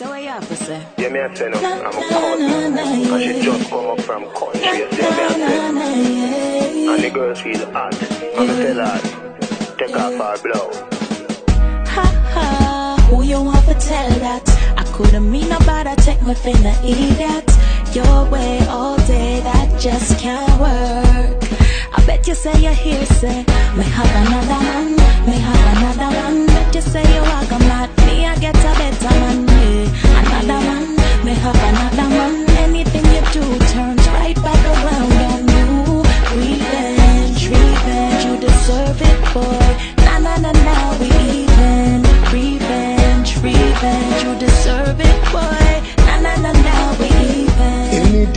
So you have to say? Yeah, me I say no, I'm a cousin. And she just come up from country, see me I say. And the girl feel hot. And tell her, take off her blow. Ha ha, who you want to tell that? I couldn't mean about I take my finger idiot. Your way all day, that just can't work. I bet you say you're here, say, may have another man, may have another man. Bet you say you walk a mad,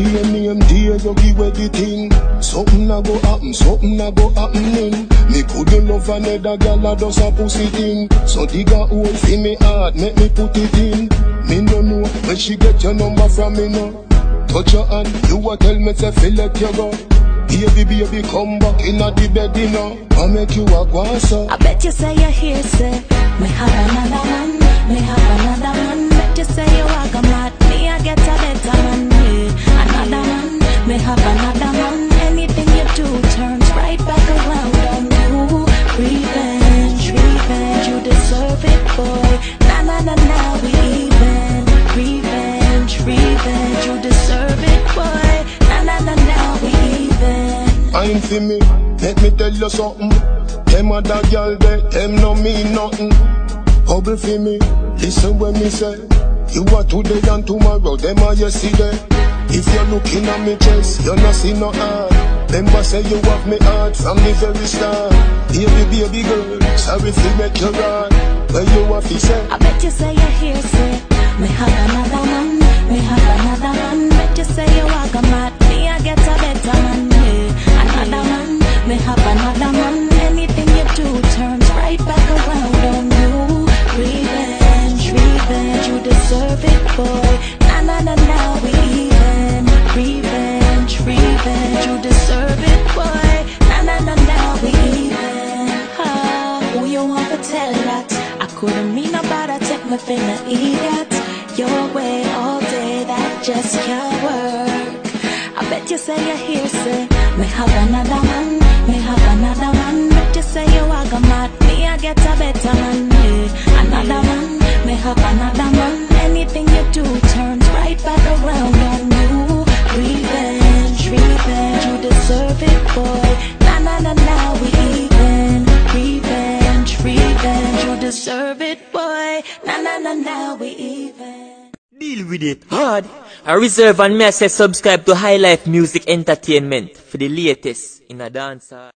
day, name day, you give away the thing. Something a go happen, something a go happening. Me couldn't love another girl, I just a pussy thing. So dig a hole for me heart, make me put it in. Me no know where she get your number from, me no. Touch your hand, you a tell me say feel like you go. Baby, baby, come back in a the bed, you know. I make you a go so. Uh. I bet you say you're here, say Me have another man, me have another man Bet you say you a mad, boy Na na na na, we even Revenge, revenge, you deserve it, boy Na na na na, we even I'm for me, let me tell you something. Them other girl they, them no mean nothing. Hubble for me, listen when me say. You are today and tomorrow, them are yesterday. If you're looking at me chest, you're not see no heart. Remember say you have me heart from the very start. Baby, baby girl, sorry if you make you. Where you have to say, I bet you say you're here, say Me have another man, me have another man. Bet you say you walk a mad, me I get a better man, yeah. Another man, me have another man. Anything you do turns right back around on you. Revenge, revenge, you deserve it, boy. Na na na na, we even Revenge, revenge, you deserve it, couldn't mean about I take my finger idiot. Your way all day, that just can't work. I bet you say you're here, say Me have another man, me have another man. Bet you say you walk a mad, me I get a better man, yeah. Another man, me have another man. Anything you do turns right back around on you. Revenge, revenge, you deserve it, boy deserve it, boy Na na na na, we even Deal with it hard. I reserve and me I say subscribe to High Life Music Entertainment for the latest in a dancer.